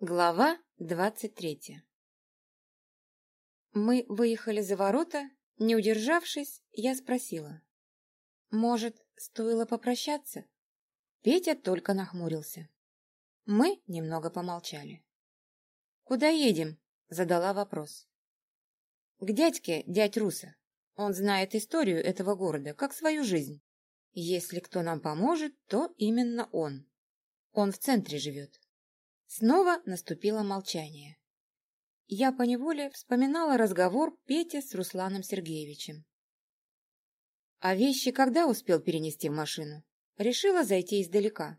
Глава двадцать третья Мы выехали за ворота, не удержавшись, я спросила. Может, стоило попрощаться? Петя только нахмурился. Мы немного помолчали. «Куда едем?» — задала вопрос. «К дядьке, дядь Руса. Он знает историю этого города, как свою жизнь. Если кто нам поможет, то именно он. Он в центре живет». Снова наступило молчание. Я поневоле вспоминала разговор Пети с Русланом Сергеевичем. А вещи когда успел перенести в машину? Решила зайти издалека.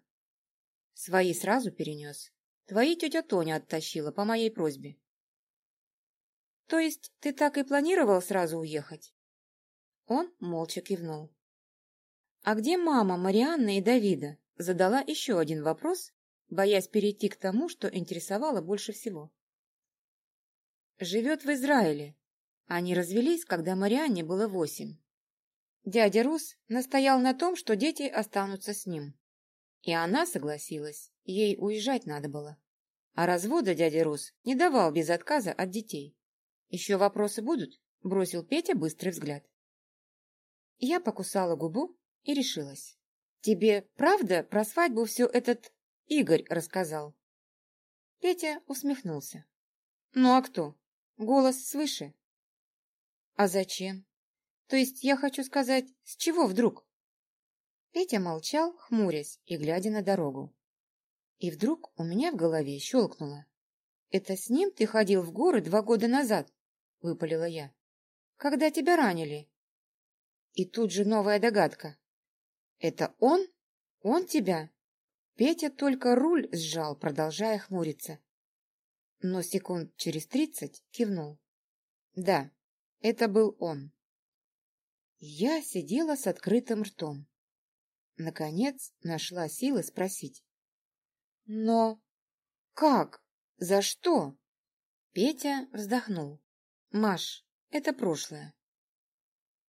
Свои сразу перенес. Твои тетя Тоня оттащила по моей просьбе. То есть ты так и планировал сразу уехать? Он молча кивнул. А где мама Марианны и Давида? Задала еще один вопрос, боясь перейти к тому, что интересовало больше всего. Живет в Израиле. Они развелись, когда Марианне было восемь. Дядя Рус настоял на том, что дети останутся с ним. И она согласилась, ей уезжать надо было. А развода дядя Рус не давал без отказа от детей. «Еще вопросы будут?» – бросил Петя быстрый взгляд. Я покусала губу и решилась. «Тебе правда про свадьбу все этот Игорь рассказал. Петя усмехнулся. Ну а кто? Голос свыше. А зачем? То есть я хочу сказать, с чего вдруг? Петя молчал, хмурясь и глядя на дорогу. И вдруг у меня в голове щелкнуло. «Это с ним ты ходил в горы два года назад?» — выпалила я. «Когда тебя ранили?» И тут же новая догадка. «Это он? Он тебя?» Петя только руль сжал, продолжая хмуриться. Но секунд через тридцать кивнул. Да, это был он. Я сидела с открытым ртом. Наконец нашла силы спросить. Но как? За что? Петя вздохнул. Маш, это прошлое.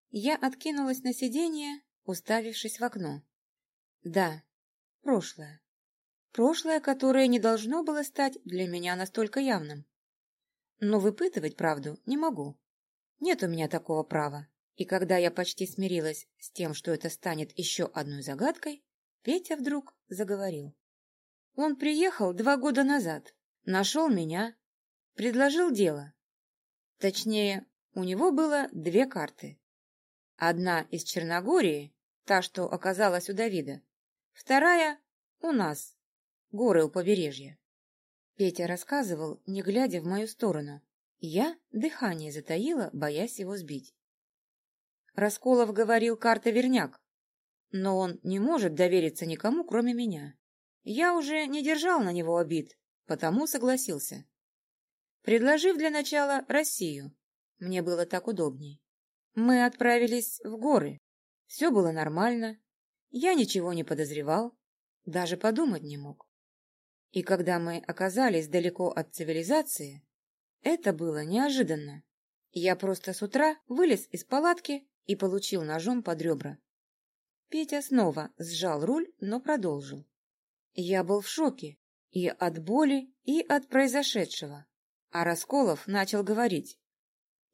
Я откинулась на сиденье, уставившись в окно. Да, прошлое. Прошлое, которое не должно было стать для меня настолько явным. Но выпытывать правду не могу. Нет у меня такого права. И когда я почти смирилась с тем, что это станет еще одной загадкой, Петя вдруг заговорил. Он приехал два года назад, нашел меня, предложил дело. Точнее, у него было две карты. Одна из Черногории, та, что оказалась у Давида, Вторая — у нас, горы у побережья. Петя рассказывал, не глядя в мою сторону. Я дыхание затаила, боясь его сбить. Расколов говорил карта верняк, но он не может довериться никому, кроме меня. Я уже не держал на него обид, потому согласился. Предложив для начала Россию, мне было так удобней. Мы отправились в горы. Все было нормально, я ничего не подозревал, даже подумать не мог. И когда мы оказались далеко от цивилизации, это было неожиданно. Я просто с утра вылез из палатки и получил ножом под ребра. Петя снова сжал руль, но продолжил. Я был в шоке и от боли, и от произошедшего. А Расколов начал говорить.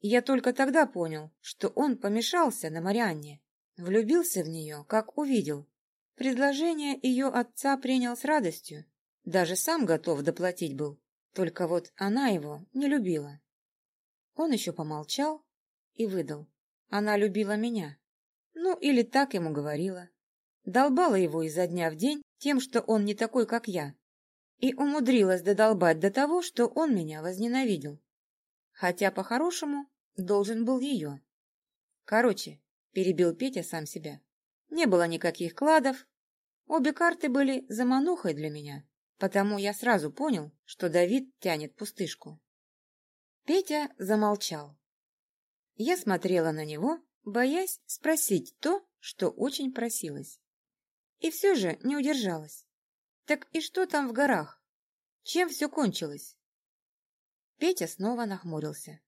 Я только тогда понял, что он помешался на Марианне. Влюбился в нее, как увидел. Предложение ее отца принял с радостью. Даже сам готов доплатить был. Только вот она его не любила. Он еще помолчал и выдал. Она любила меня. Ну, или так ему говорила. Долбала его изо дня в день тем, что он не такой, как я. И умудрилась додолбать до того, что он меня возненавидел. Хотя, по-хорошему, должен был ее. Короче, перебил Петя сам себя. Не было никаких кладов. Обе карты были заманухой для меня, потому я сразу понял, что Давид тянет пустышку. Петя замолчал. Я смотрела на него, боясь спросить то, что очень просилась. И все же не удержалась. Так и что там в горах? Чем все кончилось? Петя снова нахмурился,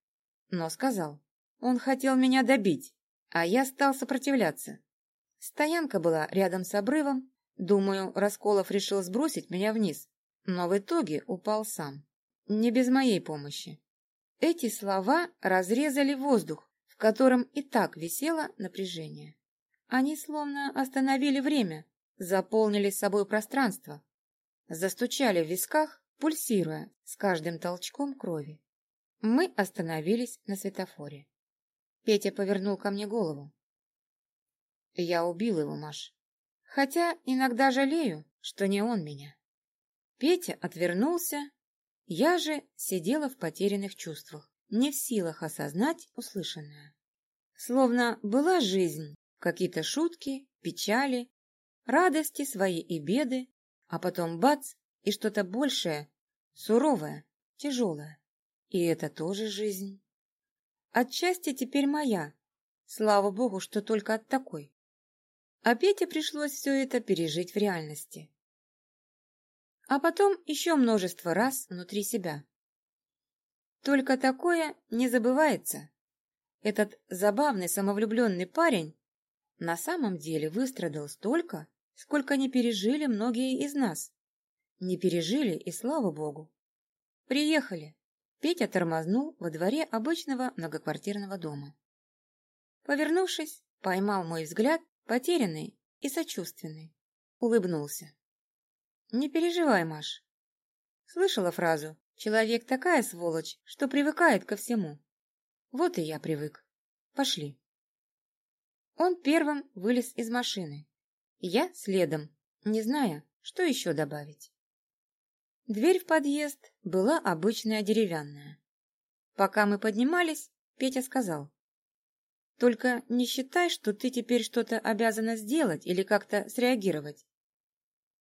но сказал, он хотел меня добить а я стал сопротивляться. Стоянка была рядом с обрывом. Думаю, Расколов решил сбросить меня вниз. но в итоге упал сам. Не без моей помощи. Эти слова разрезали воздух, в котором и так висело напряжение. Они словно остановили время, заполнили собой пространство, застучали в висках, пульсируя с каждым толчком крови. Мы остановились на светофоре. Петя повернул ко мне голову. Я убил его, Маш. Хотя иногда жалею, что не он меня. Петя отвернулся, я же сидела в потерянных чувствах, не в силах осознать услышанное. Словно была жизнь, какие-то шутки, печали, радости свои и беды, а потом бац, и что-то большее, суровое, тяжелое. И это тоже жизнь. Отчасти теперь моя, слава богу, что только от такой. А Пете пришлось все это пережить в реальности. А потом еще множество раз внутри себя. Только такое не забывается. Этот забавный самовлюбленный парень на самом деле выстрадал столько, сколько не пережили многие из нас. Не пережили, и слава богу. Приехали. Петя тормознул во дворе обычного многоквартирного дома. Повернувшись, поймал мой взгляд, потерянный и сочувственный. Улыбнулся. «Не переживай, Маш». Слышала фразу «Человек такая сволочь, что привыкает ко всему». Вот и я привык. Пошли. Он первым вылез из машины. Я следом, не зная, что еще добавить. Дверь в подъезд была обычная деревянная. Пока мы поднимались, Петя сказал. «Только не считай, что ты теперь что-то обязана сделать или как-то среагировать.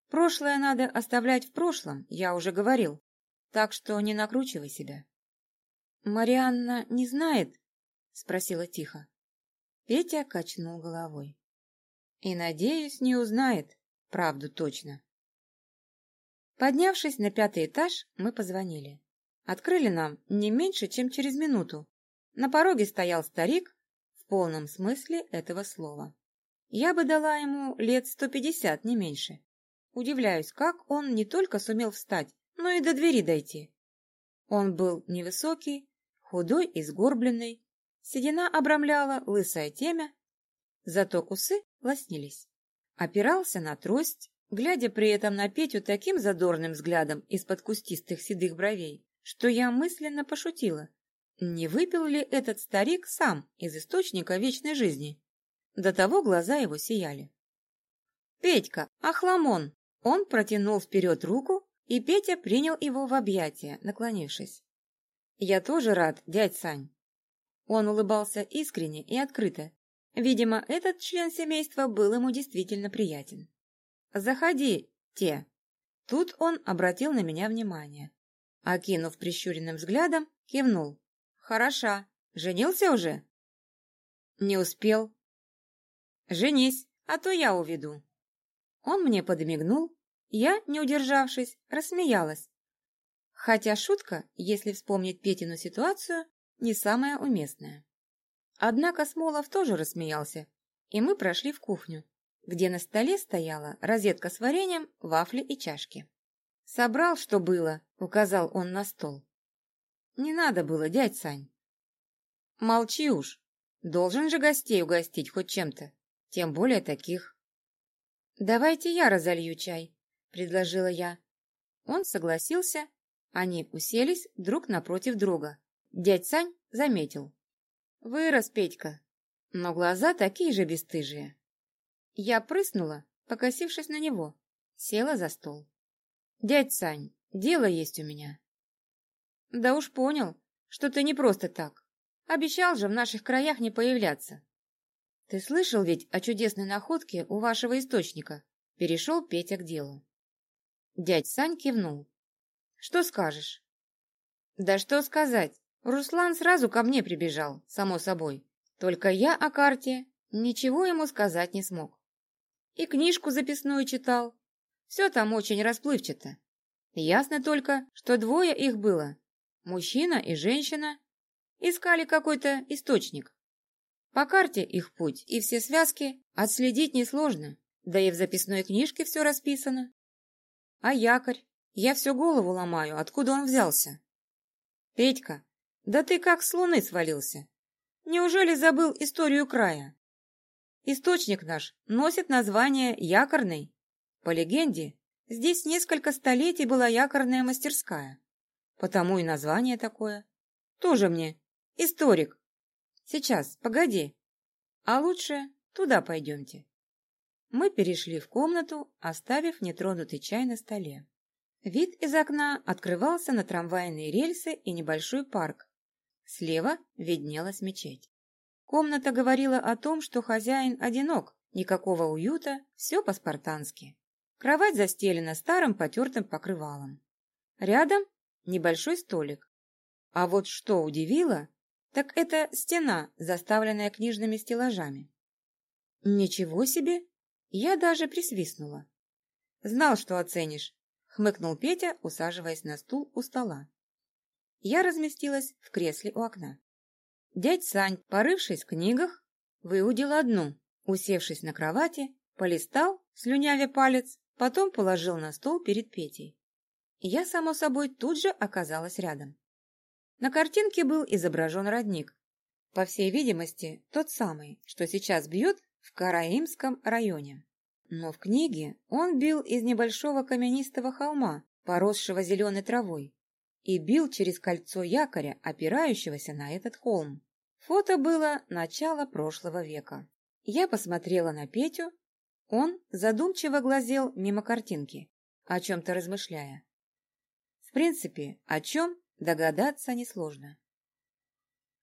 Прошлое надо оставлять в прошлом, я уже говорил, так что не накручивай себя». «Марианна не знает?» — спросила тихо. Петя качнул головой. «И, надеюсь, не узнает, правду точно». Поднявшись на пятый этаж, мы позвонили. Открыли нам не меньше, чем через минуту. На пороге стоял старик в полном смысле этого слова. Я бы дала ему лет сто пятьдесят, не меньше. Удивляюсь, как он не только сумел встать, но и до двери дойти. Он был невысокий, худой и сгорбленный, седина обрамляла лысое темя, зато усы лоснились. Опирался на трость, глядя при этом на Петю таким задорным взглядом из-под кустистых седых бровей, что я мысленно пошутила. Не выпил ли этот старик сам из источника вечной жизни? До того глаза его сияли. «Петька, ахламон!» Он протянул вперед руку, и Петя принял его в объятия, наклонившись. «Я тоже рад, дядь Сань». Он улыбался искренне и открыто. Видимо, этот член семейства был ему действительно приятен. «Заходи, те!» Тут он обратил на меня внимание. Окинув прищуренным взглядом, кивнул. «Хороша. Женился уже?» «Не успел». «Женись, а то я уведу». Он мне подмигнул, я, не удержавшись, рассмеялась. Хотя шутка, если вспомнить Петину ситуацию, не самая уместная. Однако Смолов тоже рассмеялся, и мы прошли в кухню, где на столе стояла розетка с вареньем, вафли и чашки. «Собрал, что было», — указал он на стол. «Не надо было, дядь Сань». «Молчи уж. Должен же гостей угостить хоть чем-то, тем более таких». «Давайте я разолью чай», — предложила я. Он согласился, они уселись друг напротив друга. Дядь Сань заметил. «Вырос Петька, но глаза такие же бесстыжие». Я прыснула, покосившись на него, села за стол. «Дядь Сань, дело есть у меня». «Да уж понял, что ты не просто так. Обещал же в наших краях не появляться». «Ты слышал ведь о чудесной находке у вашего источника?» Перешел Петя к делу. Дядь Сань кивнул. «Что скажешь?» «Да что сказать. Руслан сразу ко мне прибежал, само собой. Только я о карте ничего ему сказать не смог и книжку записную читал. Все там очень расплывчато. Ясно только, что двое их было, мужчина и женщина. Искали какой-то источник. По карте их путь и все связки отследить несложно, да и в записной книжке все расписано. А якорь? Я всю голову ломаю, откуда он взялся. Петька, да ты как с луны свалился. Неужели забыл историю края? Источник наш носит название Якорный. По легенде, здесь несколько столетий была якорная мастерская. Потому и название такое. Тоже мне историк. Сейчас, погоди. А лучше туда пойдемте. Мы перешли в комнату, оставив нетронутый чай на столе. Вид из окна открывался на трамвайные рельсы и небольшой парк. Слева виднелась мечеть. Комната говорила о том, что хозяин одинок, никакого уюта, все по-спартански. Кровать застелена старым потертым покрывалом. Рядом небольшой столик. А вот что удивило, так это стена, заставленная книжными стеллажами. Ничего себе! Я даже присвистнула. Знал, что оценишь, хмыкнул Петя, усаживаясь на стул у стола. Я разместилась в кресле у окна. Дядь Сань, порывшись в книгах, выудил одну, усевшись на кровати, полистал, слюнявя палец, потом положил на стол перед Петей. Я, само собой, тут же оказалась рядом. На картинке был изображен родник. По всей видимости, тот самый, что сейчас бьет в Караимском районе. Но в книге он бил из небольшого каменистого холма, поросшего зеленой травой, и бил через кольцо якоря, опирающегося на этот холм. Фото было начало прошлого века. Я посмотрела на Петю, он задумчиво глазел мимо картинки, о чем-то размышляя. В принципе, о чем догадаться несложно.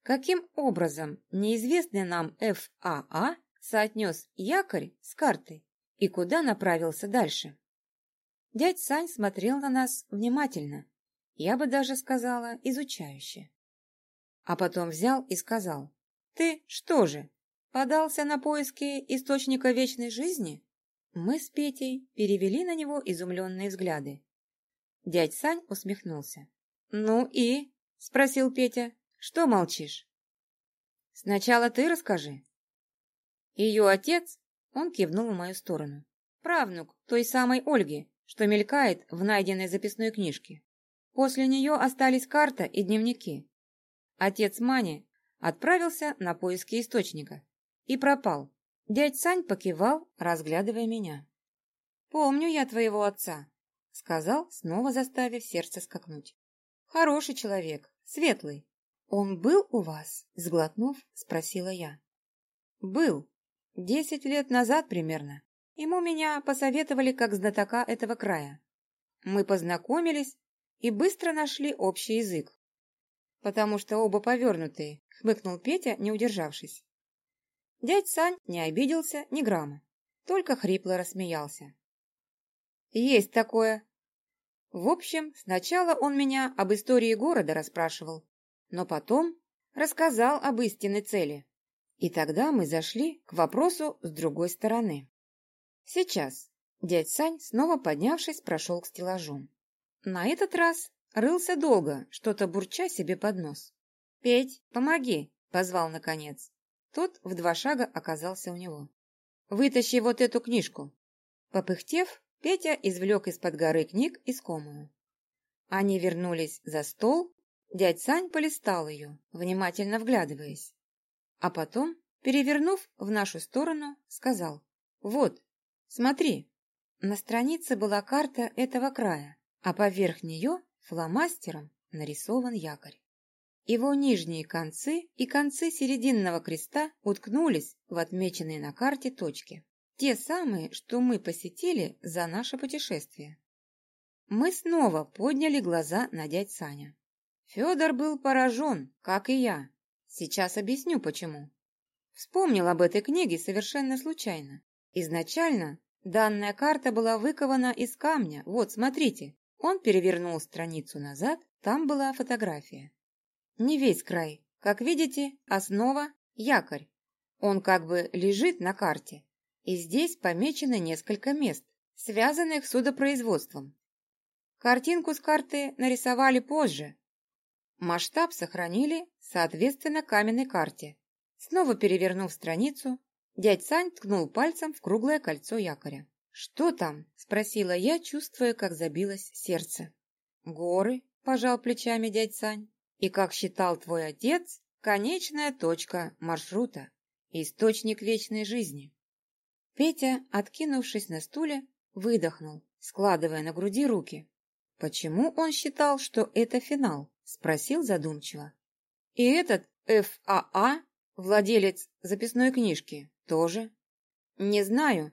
Каким образом неизвестный нам ФАА соотнес якорь с картой и куда направился дальше. Дядь Сань смотрел на нас внимательно, я бы даже сказала, изучающе. А потом взял и сказал, «Ты что же, подался на поиски источника вечной жизни?» Мы с Петей перевели на него изумленные взгляды. Дядь Сань усмехнулся. «Ну и?» — спросил Петя. «Что молчишь?» «Сначала ты расскажи». Ее отец, он кивнул в мою сторону, правнук той самой Ольги, что мелькает в найденной записной книжке. После нее остались карта и дневники. Отец Мани отправился на поиски источника и пропал. Дядь Сань покивал, разглядывая меня. «Помню я твоего отца», — сказал, снова заставив сердце скакнуть. «Хороший человек, светлый. Он был у вас?» — сглотнув, спросила я. «Был», Десять лет назад примерно. Ему меня посоветовали как знатока этого края. Мы познакомились и быстро нашли общий язык. Потому что оба повернутые, хмыкнул Петя, не удержавшись. Дядь Сань не обиделся ни грамма, только хрипло рассмеялся. Есть такое. В общем, сначала он меня об истории города расспрашивал, но потом рассказал об истинной цели. И тогда мы зашли к вопросу с другой стороны. Сейчас дядь Сань, снова поднявшись, прошел к стеллажу. На этот раз рылся долго, что-то бурча себе под нос. «Петь, помоги!» — позвал наконец. Тот в два шага оказался у него. «Вытащи вот эту книжку!» Попыхтев, Петя извлек из-под горы книг искомую. Они вернулись за стол, дядь Сань полистал ее, внимательно вглядываясь. А потом, перевернув в нашу сторону, сказал «Вот, смотри». На странице была карта этого края, а поверх нее фломастером нарисован якорь. Его нижние концы и концы серединного креста уткнулись в отмеченные на карте точки. Те самые, что мы посетили за наше путешествие. Мы снова подняли глаза на дядь Саня. Федор был поражен, как и я, Сейчас объясню, почему. Вспомнил об этой книге совершенно случайно. Изначально данная карта была выкована из камня. Вот, смотрите. Он перевернул страницу назад, там была фотография. Не весь край. Как видите, основа – якорь. Он как бы лежит на карте. И здесь помечено несколько мест, связанных с судопроизводством. Картинку с карты нарисовали позже, Масштаб сохранили, соответственно, каменной карте. Снова перевернув страницу, дядь Сань ткнул пальцем в круглое кольцо якоря. «Что там?» — спросила я, чувствуя, как забилось сердце. «Горы», — пожал плечами дядь Сань. «И, как считал твой отец, конечная точка маршрута, источник вечной жизни». Петя, откинувшись на стуле, выдохнул, складывая на груди руки. «Почему он считал, что это финал?» — спросил задумчиво. «И этот ФАА, владелец записной книжки, тоже?» «Не знаю,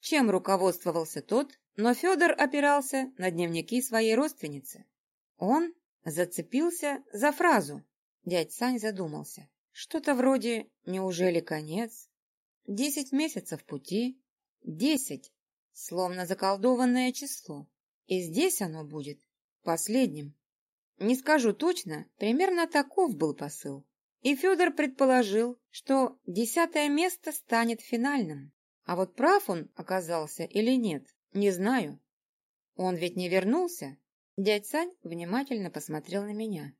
чем руководствовался тот, но Федор опирался на дневники своей родственницы. Он зацепился за фразу. Дядь Сань задумался. Что-то вроде «Неужели конец?» Десять месяцев пути. Десять. Словно заколдованное число. И здесь оно будет последним. Не скажу точно, примерно таков был посыл. И Федор предположил, что десятое место станет финальным. А вот прав он оказался или нет, не знаю. Он ведь не вернулся. Дядь Сань внимательно посмотрел на меня.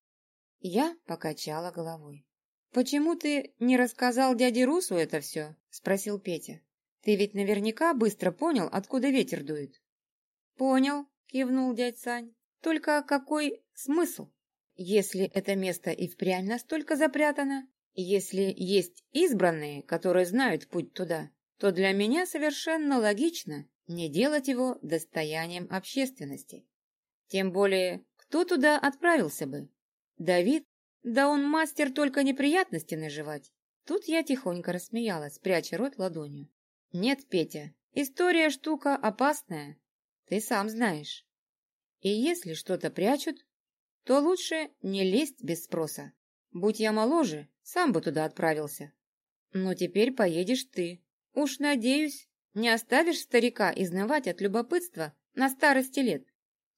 Я покачала головой. «Почему ты не рассказал дяде Русу это все?» — спросил Петя. «Ты ведь наверняка быстро понял, откуда ветер дует». «Понял», — кивнул дядь Сань. «Только какой смысл? Если это место и впрямь настолько запрятано, если есть избранные, которые знают путь туда, то для меня совершенно логично не делать его достоянием общественности. Тем более, кто туда отправился бы? Давид? Да он мастер только неприятности наживать. Тут я тихонько рассмеялась, пряча рот ладонью. Нет, Петя, история штука опасная. Ты сам знаешь. И если что-то прячут, то лучше не лезть без спроса. Будь я моложе, сам бы туда отправился. Но теперь поедешь ты. Уж надеюсь, не оставишь старика изнывать от любопытства на старости лет.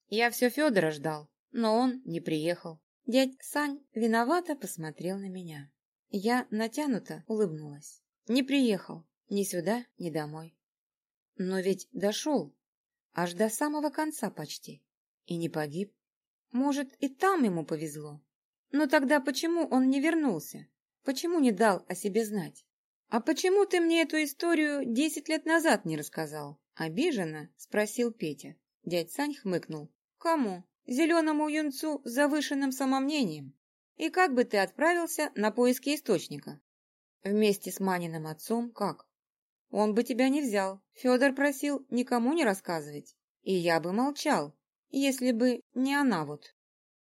Я все Федора ждал, но он не приехал. Дядь Сань виновато посмотрел на меня. Я натянуто улыбнулась. Не приехал ни сюда, ни домой. Но ведь дошел, аж до самого конца почти, и не погиб. Может, и там ему повезло. Но тогда почему он не вернулся? Почему не дал о себе знать? «А почему ты мне эту историю десять лет назад не рассказал?» Обиженно спросил Петя. Дядь Сань хмыкнул. «Кому? Зеленому юнцу с завышенным самомнением? И как бы ты отправился на поиски источника?» «Вместе с Маниным отцом как?» «Он бы тебя не взял. Федор просил никому не рассказывать. И я бы молчал, если бы не она вот».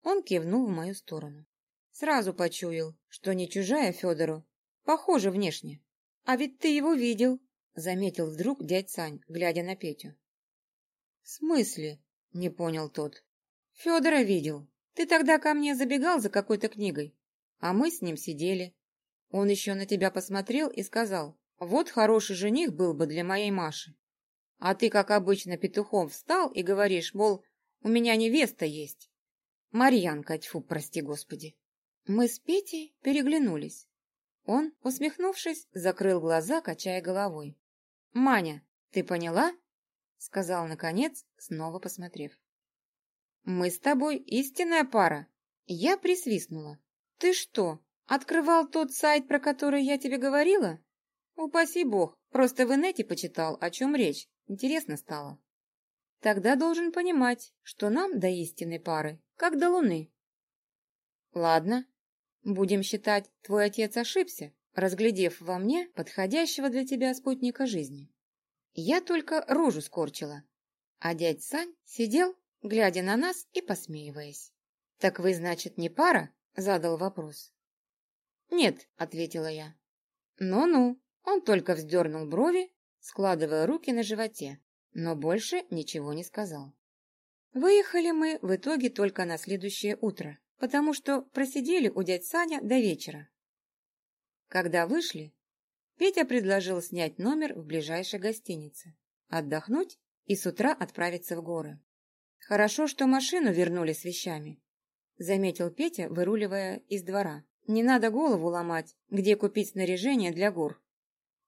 Он кивнул в мою сторону. Сразу почуял, что не чужая Федору, похоже внешне. «А ведь ты его видел», — заметил вдруг дядь Сань, глядя на Петю. «В смысле?» — не понял тот. «Федора видел. Ты тогда ко мне забегал за какой-то книгой, а мы с ним сидели. Он еще на тебя посмотрел и сказал, вот хороший жених был бы для моей Маши. А ты, как обычно, петухом встал и говоришь, мол, у меня невеста есть. Марьянка, тьфу, прости господи. Мы с Петей переглянулись. Он, усмехнувшись, закрыл глаза, качая головой. «Маня, ты поняла?» — сказал, наконец, снова посмотрев. «Мы с тобой истинная пара». Я присвистнула. «Ты что, открывал тот сайт, про который я тебе говорила?» «Упаси бог, просто в инете почитал, о чем речь. Интересно стало». «Тогда должен понимать, что нам до истинной пары, как до луны». «Ладно, Будем считать, твой отец ошибся, разглядев во мне подходящего для тебя спутника жизни. Я только рожу скорчила, а дядь Сань сидел, глядя на нас и посмеиваясь. «Так вы, значит, не пара?» — задал вопрос. «Нет», — ответила я. «Ну-ну», — он только вздернул брови, складывая руки на животе, но больше ничего не сказал. Выехали мы в итоге только на следующее утро потому что просидели у дядь Саня до вечера. Когда вышли, Петя предложил снять номер в ближайшей гостинице, отдохнуть и с утра отправиться в горы. «Хорошо, что машину вернули с вещами», — заметил Петя, выруливая из двора. «Не надо голову ломать, где купить снаряжение для гор».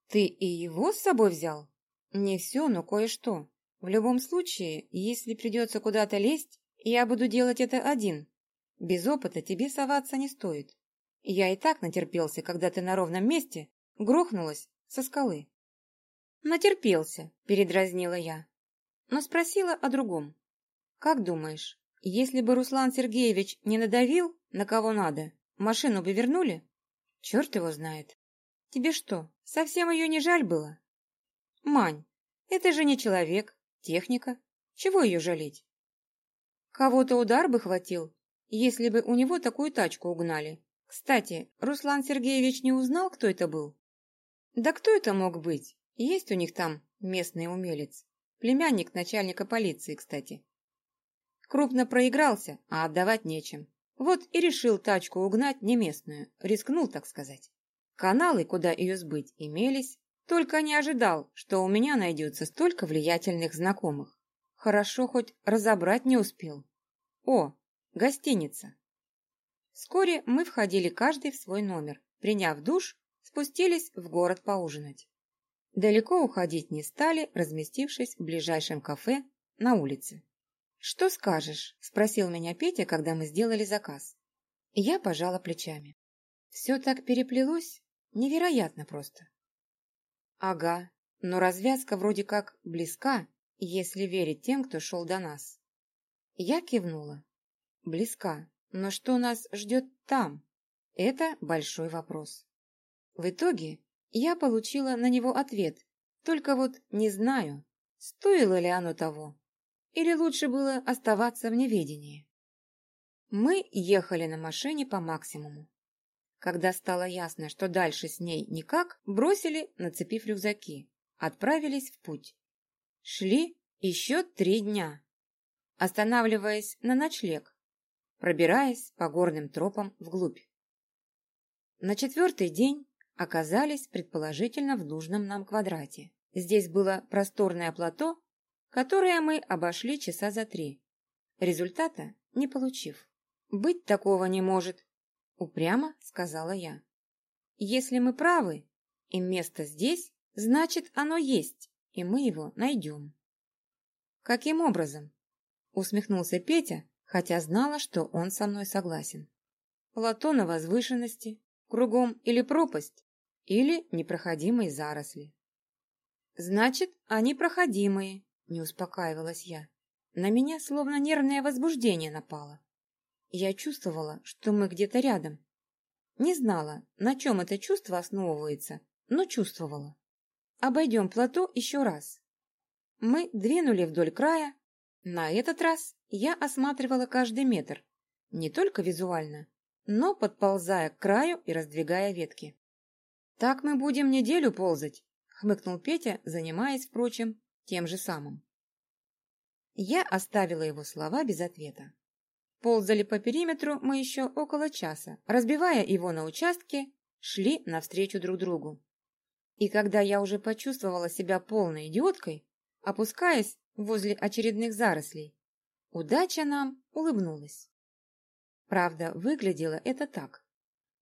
«Ты и его с собой взял?» «Не все, но кое-что. В любом случае, если придется куда-то лезть, я буду делать это один, без опыта тебе соваться не стоит. Я и так натерпелся, когда ты на ровном месте грохнулась со скалы. Натерпелся, передразнила я, но спросила о другом. Как думаешь, если бы Руслан Сергеевич не надавил, на кого надо, машину бы вернули? Черт его знает. Тебе что, совсем ее не жаль было? Мань, это же не человек, техника. Чего ее жалеть? Кого-то удар бы хватил, если бы у него такую тачку угнали. Кстати, Руслан Сергеевич не узнал, кто это был? Да кто это мог быть? Есть у них там местный умелец. Племянник начальника полиции, кстати. Крупно проигрался, а отдавать нечем. Вот и решил тачку угнать не местную, рискнул, так сказать. Каналы, куда ее сбыть, имелись, только не ожидал, что у меня найдется столько влиятельных знакомых. Хорошо, хоть разобрать не успел. О, гостиница. Вскоре мы входили каждый в свой номер. Приняв душ, спустились в город поужинать. Далеко уходить не стали, разместившись в ближайшем кафе на улице. «Что скажешь?» – спросил меня Петя, когда мы сделали заказ. Я пожала плечами. Все так переплелось, невероятно просто. Ага, но развязка вроде как близка, если верить тем, кто шел до нас. Я кивнула. Близка, но что нас ждет там? Это большой вопрос. В итоге я получила на него ответ, только вот не знаю, стоило ли оно того. Или лучше было оставаться в неведении? Мы ехали на машине по максимуму. Когда стало ясно, что дальше с ней никак, бросили, нацепив рюкзаки, отправились в путь. Шли еще три дня, останавливаясь на ночлег, пробираясь по горным тропам вглубь. На четвертый день оказались предположительно в нужном нам квадрате. Здесь было просторное плато которое мы обошли часа за три, результата не получив. «Быть такого не может», — упрямо сказала я. «Если мы правы, и место здесь, значит, оно есть, и мы его найдем». «Каким образом?» — усмехнулся Петя, хотя знала, что он со мной согласен. «Плато на возвышенности, кругом или пропасть, или непроходимые заросли». «Значит, они проходимые», не успокаивалась я. На меня словно нервное возбуждение напало. Я чувствовала, что мы где-то рядом. Не знала, на чем это чувство основывается, но чувствовала. Обойдем плато еще раз. Мы двинули вдоль края. На этот раз я осматривала каждый метр, не только визуально, но подползая к краю и раздвигая ветки. «Так мы будем неделю ползать», — хмыкнул Петя, занимаясь, впрочем, тем же самым. Я оставила его слова без ответа. Ползали по периметру мы еще около часа, разбивая его на участке, шли навстречу друг другу. И когда я уже почувствовала себя полной идиоткой, опускаясь возле очередных зарослей, удача нам улыбнулась. Правда, выглядело это так.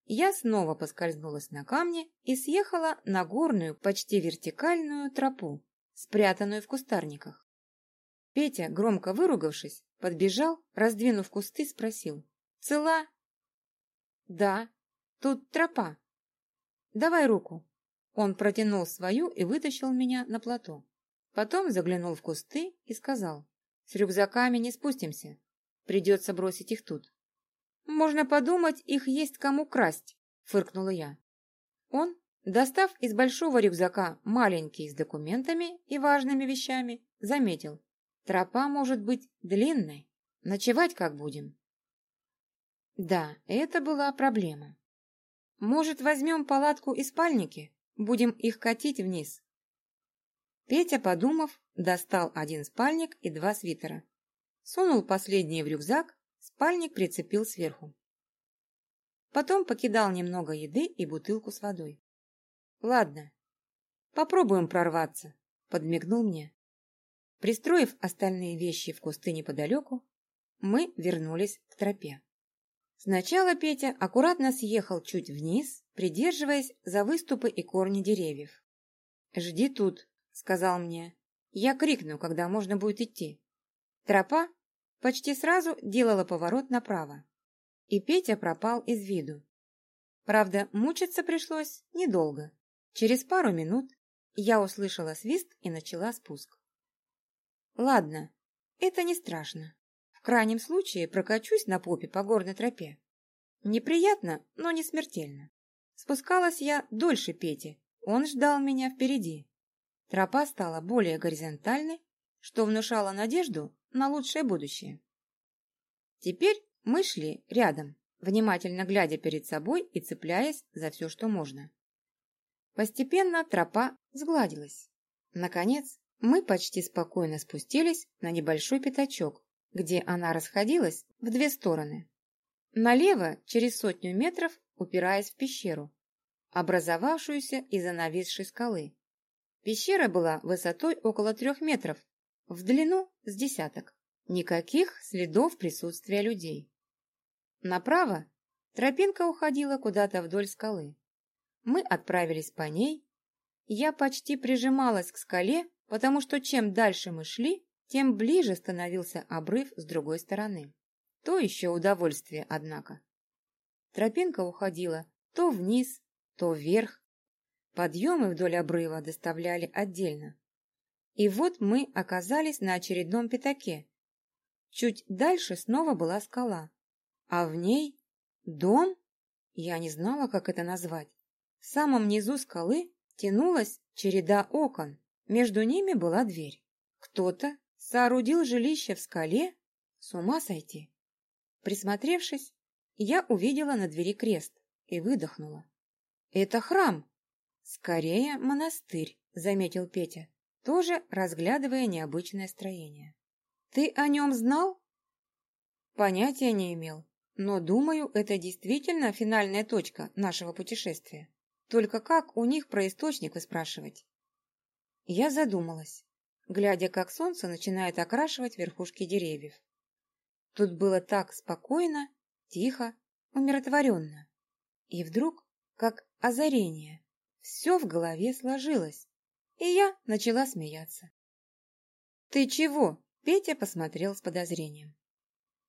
Я снова поскользнулась на камне и съехала на горную, почти вертикальную тропу, спрятанную в кустарниках. Петя, громко выругавшись, подбежал, раздвинув кусты, спросил. «Цела?» «Да, тут тропа. Давай руку». Он протянул свою и вытащил меня на плато. Потом заглянул в кусты и сказал. «С рюкзаками не спустимся. Придется бросить их тут». «Можно подумать, их есть кому красть», — фыркнула я. Он Достав из большого рюкзака маленький с документами и важными вещами, заметил. Тропа может быть длинной. Ночевать как будем? Да, это была проблема. Может, возьмем палатку и спальники? Будем их катить вниз. Петя, подумав, достал один спальник и два свитера. Сунул последние в рюкзак, спальник прицепил сверху. Потом покидал немного еды и бутылку с водой. Ладно, попробуем прорваться, подмигнул мне. Пристроив остальные вещи в кусты неподалеку, мы вернулись к тропе. Сначала Петя аккуратно съехал чуть вниз, придерживаясь за выступы и корни деревьев. «Жди тут», — сказал мне. «Я крикну, когда можно будет идти». Тропа почти сразу делала поворот направо, и Петя пропал из виду. Правда, мучиться пришлось недолго. Через пару минут Я услышала свист и начала спуск. Ладно, это не страшно. В крайнем случае прокачусь на попе по горной тропе. Неприятно, но не смертельно. Спускалась я дольше Пети, он ждал меня впереди. Тропа стала более горизонтальной, что внушало надежду на лучшее будущее. Теперь мы шли рядом, внимательно глядя перед собой и цепляясь за все, что можно. Постепенно тропа сгладилась. Наконец, мы почти спокойно спустились на небольшой пятачок, где она расходилась в две стороны. Налево, через сотню метров, упираясь в пещеру, образовавшуюся из-за нависшей скалы. Пещера была высотой около трех метров, в длину с десяток. Никаких следов присутствия людей. Направо тропинка уходила куда-то вдоль скалы. Мы отправились по ней. Я почти прижималась к скале, потому что чем дальше мы шли, тем ближе становился обрыв с другой стороны. То еще удовольствие, однако. Тропинка уходила то вниз, то вверх. Подъемы вдоль обрыва доставляли отдельно. И вот мы оказались на очередном пятаке. Чуть дальше снова была скала, а в ней дом, я не знала, как это назвать. В самом низу скалы тянулась череда окон, между ними была дверь. Кто-то соорудил жилище в скале, с ума сойти. Присмотревшись, я увидела на двери крест и выдохнула. «Это храм!» «Скорее монастырь», — заметил Петя, тоже разглядывая необычное строение. «Ты о нем знал?» «Понятия не имел, но, думаю, это действительно финальная точка нашего путешествия. Только как у них про источник спрашивать? Я задумалась, глядя, как солнце начинает окрашивать верхушки деревьев. Тут было так спокойно, тихо, умиротворенно. И вдруг, как озарение, все в голове сложилось, и я начала смеяться. «Ты чего?» — Петя посмотрел с подозрением.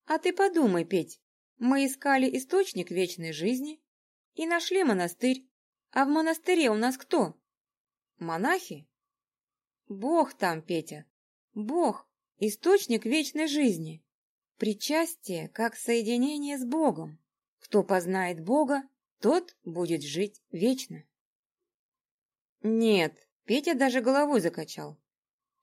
«А ты подумай, Петь, мы искали источник вечной жизни и нашли монастырь. А в монастыре у нас кто? Монахи? Бог там, Петя. Бог – источник вечной жизни. Причастие как соединение с Богом. Кто познает Бога, тот будет жить вечно. Нет, Петя даже головой закачал.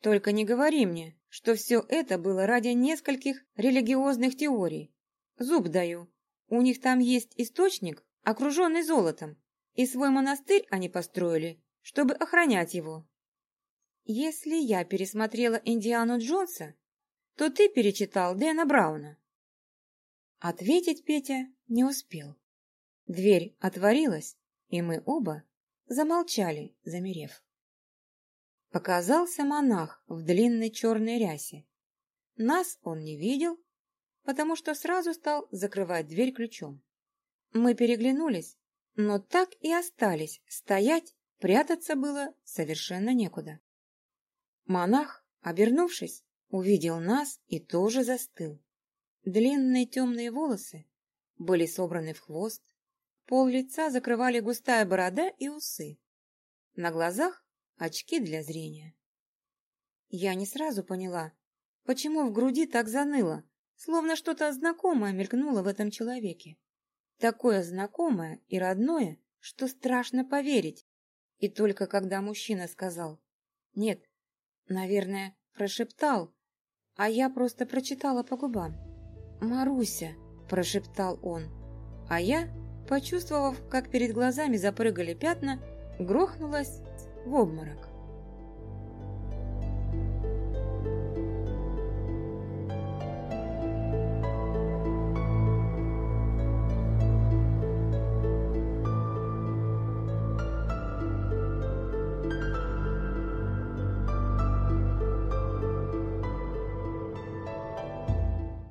Только не говори мне, что все это было ради нескольких религиозных теорий. Зуб даю. У них там есть источник, окруженный золотом, и свой монастырь они построили, чтобы охранять его. Если я пересмотрела Индиану Джонса, то ты перечитал Дэна Брауна. Ответить Петя не успел. Дверь отворилась, и мы оба замолчали, замерев. Показался монах в длинной черной рясе. Нас он не видел, потому что сразу стал закрывать дверь ключом. Мы переглянулись, но так и остались стоять, прятаться было совершенно некуда. Монах, обернувшись, увидел нас и тоже застыл. Длинные темные волосы были собраны в хвост, пол лица закрывали густая борода и усы. На глазах очки для зрения. Я не сразу поняла, почему в груди так заныло, Словно что-то знакомое мелькнуло в этом человеке. Такое знакомое и родное, что страшно поверить. И только когда мужчина сказал «Нет», наверное, прошептал, а я просто прочитала по губам. «Маруся», – прошептал он, а я, почувствовав, как перед глазами запрыгали пятна, грохнулась в обморок.